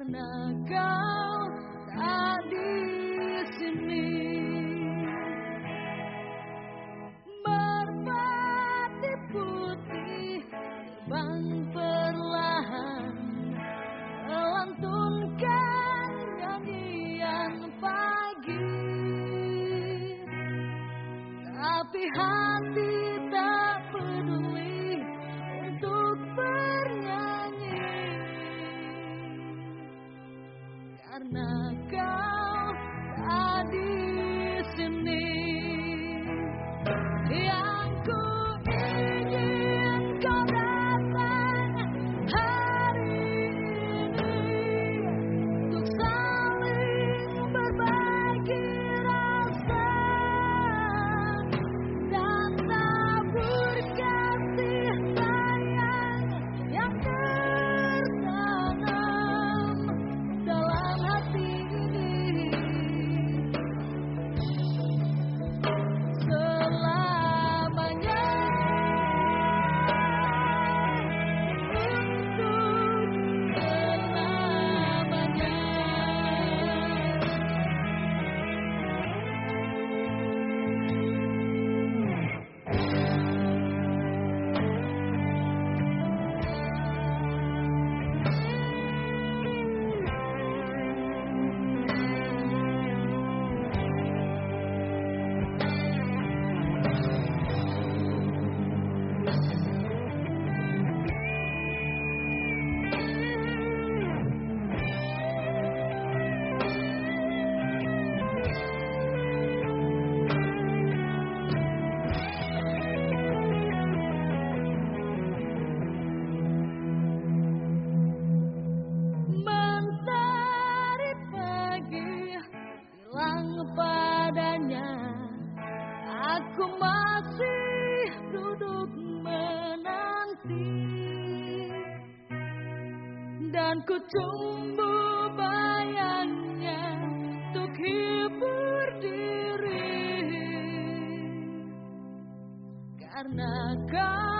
karena kau ada di sini. adanya Aku masih duduk menanti. Dan ku tunggu bayangnya Untuk hibur diri. Karena kau